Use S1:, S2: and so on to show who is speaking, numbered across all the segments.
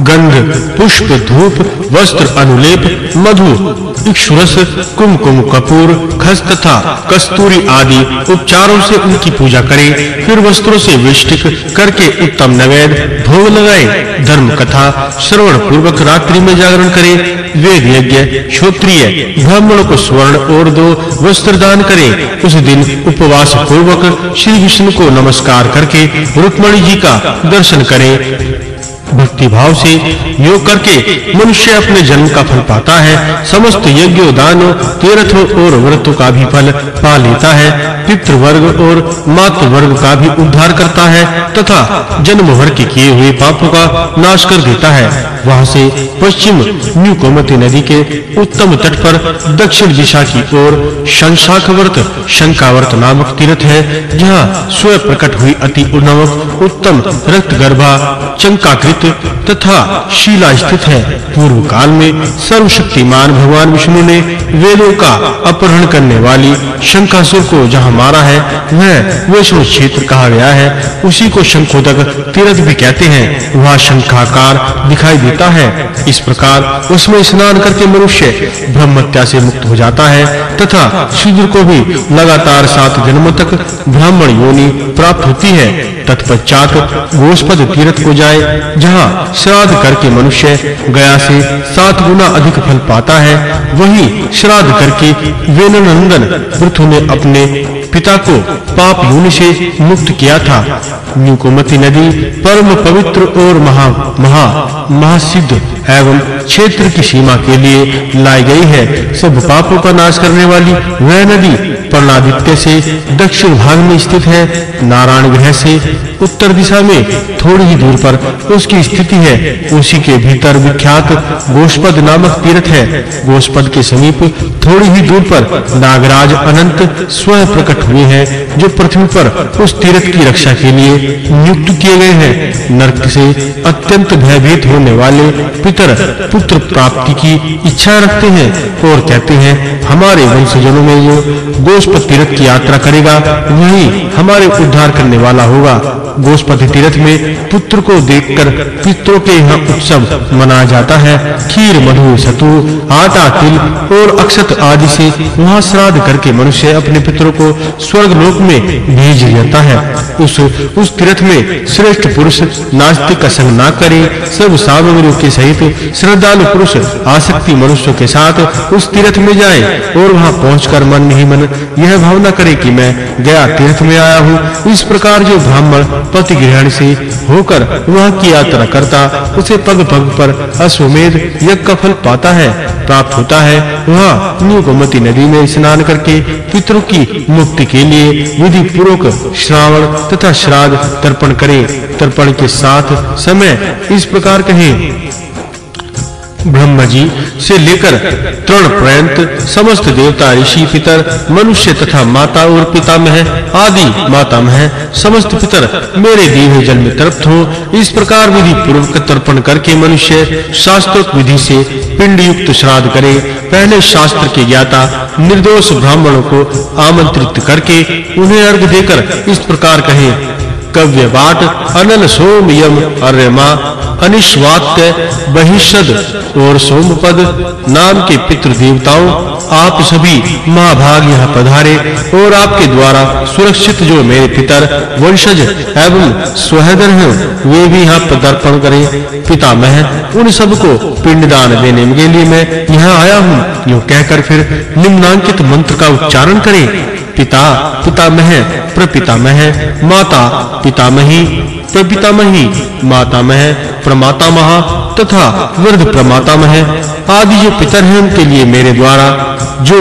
S1: गंध, पुष्प, धूप, वस्त्र, अनुलेप, मधु, इक्षुरस, कुमकुम, कपूर, खस तथा कस्तूरी आदि उपचारों से उनकी पूजा करें। फिर वस्त्रों से विष्टिक करके उत्तम नैवेद्य, भोग लगाए। धर्म कथा श्रवण पूर्वक रात्रि में जागरण करें। वेद यज्ञ, क्षत्रिय, ब्राह्मणों को स्वर्ण, और दो वस्त्र दान करें। उस दिन उपवास पूर्वक श्री विष्णु को नमस्कार करके रुक्मणी जी का दर्शन करें। भक्ति भाव से योग करके मनुष्य अपने जन्म का फल पाता है। समस्त यज्ञों दानों तीर्थों और व्रतों का भी फल पा लेता है। पितृ वर्ग और मातृ वर्ग का भी उद्धार करता है तथा जन्म भर के किए हुए पापों का नाश कर देता है। वहाँ से पश्चिम न्यू कोमती नदी के उत्तम तट पर दक्षिण दिशा की ओर शंशाखवर्त शंकावर्त नामक तीर्थ है, जहाँ स्वयं प्रकट हुई अति उन्नवक उत्तम रक्त गर्भा चंकाकृत तथा शिला स्थित है। पूर्व काल में सर्वशक्तिमान भगवान विष्णु ने वेदों का अपहरण करने वाली शंकासुर को जहाँ मारा है, वह वैष्णव क्षेत्र कहा गया है। उसी को शंखोदक तीर्थ भी कहते हैं। वह शंखाकार दिखाई देता है। इस प्रकार उसमें स्नान करके मनुष्य ब्रह्मत्या से मुक्त हो जाता है तथा शूद्र को भी लगातार सात जन्म तक ब्राह्मण योनि प्राप्त होती है। तत्पश्चात गोस्पद तीर्थ को जाए जहाँ श्राद्ध करके मनुष्य गया से सात गुना अधिक फल पाता है, वही श्राद्ध करके वेननंदन पृथु ने अपने पिता को पाप योनि से मुक्त किया था। न्यूकोमती नदी परम पवित्र और महा महा, महासिद्ध एवं क्षेत्र की सीमा के लिए लाई गई है। सब पापों का नाश करने वाली वह नदी प्रणादित्य से दक्षिण भाग में स्थित है। नारायण ग्रह से उत्तर दिशा में थोड़ी ही दूर पर उसकी स्थिति है। उसी के भीतर विख्यात गोष्पद नामक तीर्थ है। गोष्पद के समीप थोड़ी ही दूर पर नागराज अनंत स्वयं प्रकट हुए हैं, जो पृथ्वी पर उस तीर्थ की रक्षा के लिए नियुक्त किए गए हैं। नरक से अत्यंत भयभीत होने वाले पितर पुत्र प्राप्ति की इच्छा रखते हैं और कहते हैं, हमारे वंशजनों में जो गोष्पद तीर्थ की यात्रा करेगा, वही हमारे उद्धार करने वाला होगा। गोष्पति तीर्थ में पुत्र को देखकर पितरों के यहाँ उत्सव मनाया जाता है। खीर, मधु सतु आटा, तिल और अक्षत आदि से वहाँ श्राद्ध करके मनुष्य अपने पितरों को स्वर्ग लोक में भेज लेता है। उस उस तीर्थ में श्रेष्ठ पुरुष नास्तिक का संग ना करे। सब सामग्रियों के सहित श्रद्धालु पुरुष आसक्ति मनुष्यों के साथ उस तीर्थ में जाए और वहाँ पहुंचकर मन ही मन यह भावना करे कि मैं गया तीर्थ में आया हूँ। इस प्रकार जो ब्राह्मण पति ग्रहण से होकर वहाँ की यात्रा करता, उसे पग पग पर अश्वमेध यज्ञ का फल पाता है, प्राप्त होता है वह न्यू गोमती नदी में स्नान करके पितरों की मुक्ति के लिए विधि पूर्वक श्रावण तथा श्राद्ध तर्पण करे। तर्पण के साथ समय इस प्रकार कहे। ब्रह्मा जी से लेकर तृण पर्यंत समस्त देवता, ऋषि, पितर, मनुष्य तथा माता और पितामह आदि मातामह समस्त पितर मेरे दिए हुए में तृप्त हो। इस प्रकार विधि पूर्वक तर्पण करके मनुष्य शास्त्रोक्त विधि से पिंड युक्त श्राद्ध करे। पहले शास्त्र के ज्ञाता, निर्दोष ब्राह्मणों को आमंत्रित करके उन्हें अर्घ देकर इस प्रकार कहे कव्य बाट अनल सोम यम अर्यमा। अनिश्वात्य बहिषद और सोमपद नाम के पितृ देवताओं आप सभी महाभाग यहाँ पधारे और आपके द्वारा सुरक्षित जो मेरे पितर, वंशज एवं स्वहदर हैं, वे भी यहाँ पदार्पण करें। पितामह, उन सब सबको पिंडदान देने के लिए मैं यहाँ आया हूँ। यो कहकर फिर निम्नांकित मंत्र का उच्चारण करें। पिता, पितामह, प्रपितामह, माता, पितामही प्रपितामही, मातामह, प्रमातामह तथा वृद्ध प्रमातामह आदि जो पितर हैं उनके लिए मेरे द्वारा, जो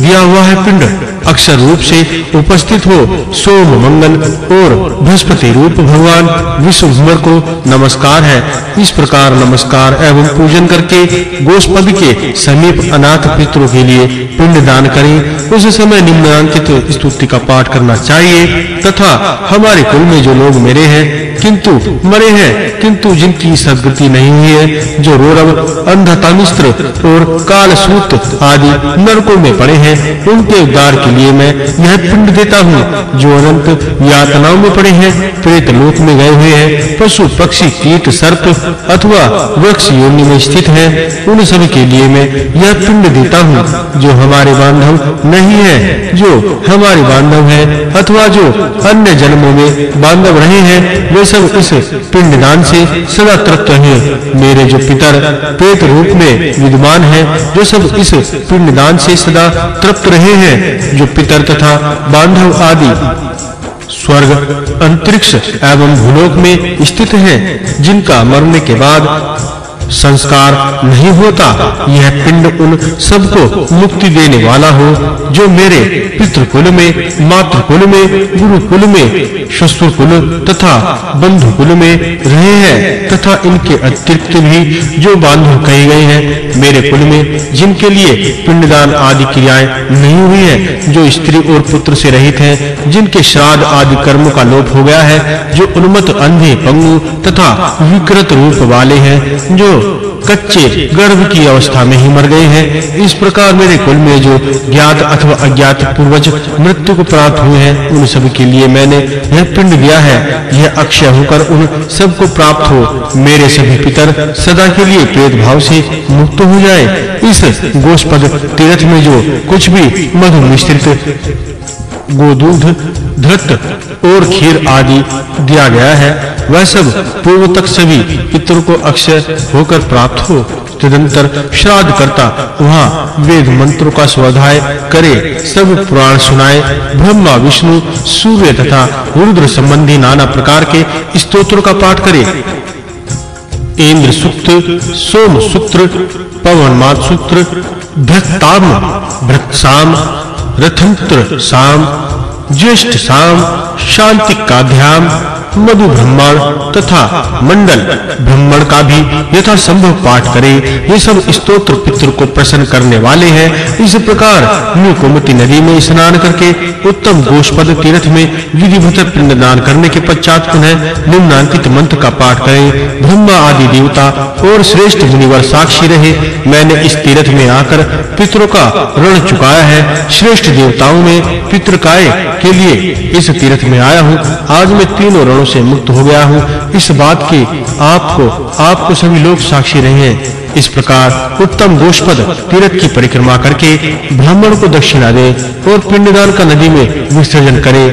S1: दिया हुआ है पिंड, अक्षर रूप से उपस्थित हो, सोम मंगल और बृहस्पति रूप भगवान विश्वभर को नमस्कार है। इस प्रकार नमस्कार एवं पूजन करके गोस्पद के समीप अनाथ पितरों के लिए पिंड दान करें। उस समय निम्नांकित स्तुति का पाठ करना चाहिए तथा हमारे कुल में जो लोग मेरे हैं किंतु मरे हैं, किंतु जिनकी सदगति नहीं है, जो रोरव अंधतामिस्त्र और कालसूत आदि नरकों में पड़े हैं, उनके उद्धार के लिए मैं यह पिंड देता हूँ, जो अनंत यातनाओं में पड़े हैं, प्रेत लोक में गए हुए हैं, पशु, पक्षी, कीट, सर्प अथवा वृक्ष योनि में स्थित हैं, उन सभी के लिए मैं यह पिंड देता हूँ, जो हमारे बांधव नहीं है, जो हमारे बांधव है, अथवा जो अन्य जन्मों में बांधव रहे हैं, वे सब इस पिंडदान से सदा तृप्त है। मेरे जो पितर पेट रूप में विद्वान हैं, जो सब इस पिंडदान से सदा तृप्त रहे हैं, जो पितर तथा बांधव आदि स्वर्ग, अंतरिक्ष एवं भूलोक में स्थित हैं, जिनका मरने के बाद संस्कार नहीं होता। यह पिंड उन सबको मुक्ति देने वाला हो, जो मेरे पितृकुल में, मातृकुल में, गुरुकुल में कुल तथा बंधु कुल में रहे हैं, तथा इनके अतिरिक्त भी जो बांधव कहे गए हैं, मेरे कुल में, जिनके लिए पिंडदान आदि क्रियाएँ नहीं हुई है, जो स्त्री और पुत्र से रहित हैं, जिनके श्राद्ध आदि कर्म का लोप हो गया है, जो उन्मत्त अंधे पंगु तथा विकृत रूप वाले हैं, जो कच्चे गर्भ की अवस्था में ही मर गए हैं। इस प्रकार मेरे कुल में जो ज्ञात अथवा अज्ञात पूर्वज मृत्यु को प्राप्त हुए हैं, उन सब के लिए मैंने यह पिंड दिया है। यह अक्षय होकर उन सबको प्राप्त हो। मेरे सभी पितर सदा के लिए प्रेत भाव से मुक्त हो जाए। इस गोष्पद तीर्थ में जो कुछ भी मधु मिश्रित गोदूध, धृत और खीर आदि दिया गया है। वह सब पूर्व तक सभी पितरों को अक्षय होकर प्राप्त हो। तदंतर श्राद्ध करता वहाँ वेद मंत्रों का स्वाध्याय करे, सब पुराण सुनाए, ब्रह्मा, विष्णु, सूर्य तथा रुद्र संबंधी नाना प्रकार के स्तोत्रों का पाठ करे। इंद्र सूक्त, सोम सूत्र पवन मात सूत्र भ्रताम भ्रतसाम रथंत्र साम ज्येष्ठ साम शांति का ध्यान मधु ब्रह्मण तथा मंडल ब्रह्मण का भी यथा संभव पाठ करे। ये सब स्तोत्र पितृ को प्रसन्न करने वाले हैं। इस प्रकार नुकुमति नदी में स्नान करके उत्तम गोष्पद तीर्थ में विधिवत पिंडदान करने के पश्चात पुनः निम्नांकित मंत्र का पाठ करें। ब्रह्मा आदि देवता और श्रेष्ठ मुनिवर साक्षी रहे। मैंने इस तीर्थ में आकर पितरों का ऋण चुकाया है। श्रेष्ठ देवताओं में पितृकाय के लिए इस तीर्थ में आया हूँ। आज मैं तीनों ऋणों से मुक्त हो गया हूँ। इस बात की आपको आपको सभी लोग साक्षी रहे। हैं इस प्रकार उत्तम गोष्पद तीर्थ की परिक्रमा करके ब्राह्मण को दक्षिणा दे और पिंडदान का नदी में विसर्जन करे।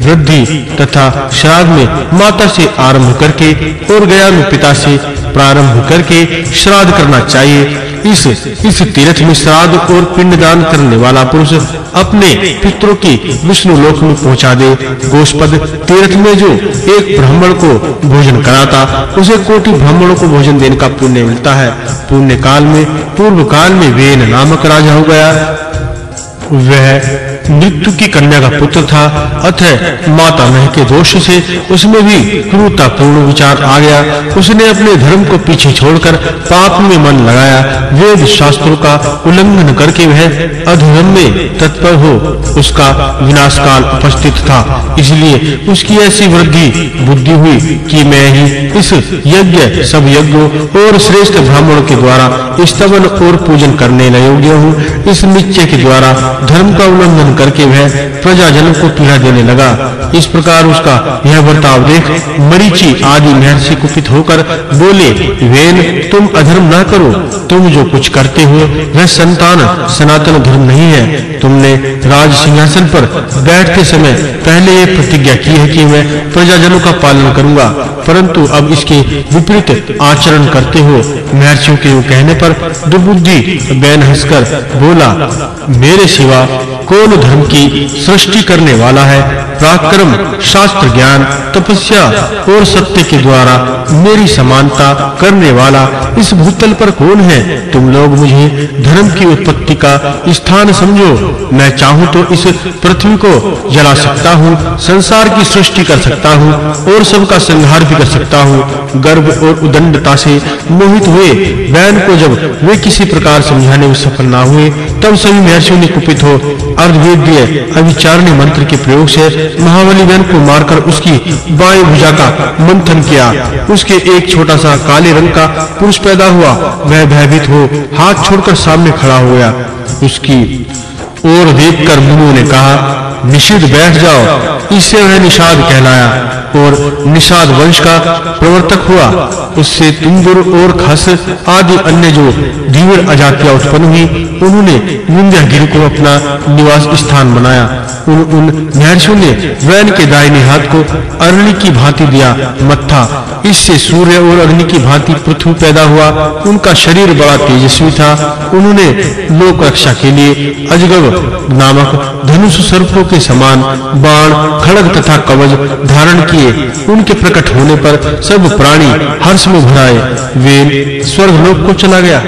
S1: वृद्धि तथा श्राद्ध में माता से आरंभ करके और गया में पिता से प्रारंभ करके श्राद्ध करना चाहिए। इस इस तीर्थ में श्राद्ध और पिंडदान करने वाला पुरुष अपने पितरों की विष्णु लोक में पहुँचा दे। गोस्पद तीर्थ में जो एक ब्राह्मण को भोजन कराता, उसे कोटि ब्राह्मणों को भोजन देने का पुण्य मिलता है। पुण्य काल में, पूर्व काल में वेन नामक राजा हो गया। वह मृत्यु की कन्या का पुत्र था। अतः माता मह के दोष से उसमें भी क्रूरता पूर्ण विचार आ गया। उसने अपने धर्म को पीछे छोड़कर पाप में मन लगाया। वेद शास्त्रों का उल्लंघन करके वह अधर्म में तत्पर हो उसका विनाश काल उपस्थित था। इसलिए उसकी ऐसी वृद्धि बुद्धि हुई कि मैं ही इस यज्ञ सब यज्ञों और श्रेष्ठ ब्राह्मणों के द्वारा स्तवन और पूजन करने योग्य हूँ। इस निश्चय के द्वारा धर्म का उल्लंघन करके वह प्रजाजन को पीड़ा देने लगा। इस प्रकार उसका यह बर्ताव देख मरीचि आदि महर्षि कुपित होकर बोले, वेन तुम अधर्म ना करो, तुम जो कुछ करते हो, वह संतान, सनातन धर्म नहीं है। तुमने राज सिंहासन पर बैठते समय पहले ये प्रतिज्ञा की है कि मैं प्रजाजनों का पालन करूँगा, परंतु अब इसके विपरीत आचरण करते हो। महर्षियों के कहने पर दुर्बुद्धि बैन हंसकर बोला, मेरे सिवा कौन धर्म की सृष्टि करने वाला है? पराक्रम, शास्त्र ज्ञान, तपस्या और सत्य के द्वारा मेरी समानता करने वाला इस भूतल पर कौन है? तुम लोग मुझे धर्म की उत्पत्ति का स्थान समझो। मैं चाहूँ तो इस पृथ्वी को जला सकता हूँ, संसार की सृष्टि कर सकता हूँ और सबका संहार भी कर सकता हूँ। गर्भ और उदंडता से मोहित हुए वैन को जब वे किसी प्रकार समझाने में सफल ना हुए, तब सभी महर्षियों ने कुपित हो अर्धवेदीय अविचारणी मंत्र के प्रयोग से महाबली वैन को मारकर उसकी बाएँ भुजा का मंथन किया। उसके एक छोटा सा काले रंग का पुरुष पैदा हुआ। वह भयभीत हो हाथ छोड़कर सामने खड़ा हो गया। उसकी ओर देखकर मुनु ने कहा, निषिद्ध बैठ जाओ। इससे वह निषाद कहलाया और निषाद वंश का प्रवर्तक हुआ। उससे तुंगुर और खस आदि अन्य जो धीवर अजातियाँ उत्पन्न हुई, उन्होंने विंध्यगिरि को अपना निवास स्थान बनाया। उन उन महर्षियों ने वैन के दाहिने हाथ को अरणी की भांति दिया, मत्था इससे सूर्य और अग्नि की भांति पृथ्वी पैदा हुआ। उनका शरीर बड़ा तेजस्वी था। उन्होंने लोक रक्षा के लिए अजगर नामक धनुष सर्पों के समान बाण, खड़ग तथा कवच धारण किए। उनके प्रकट होने पर सब प्राणी हर्ष में भराए। वे स्वर्ग लोक को चला गया।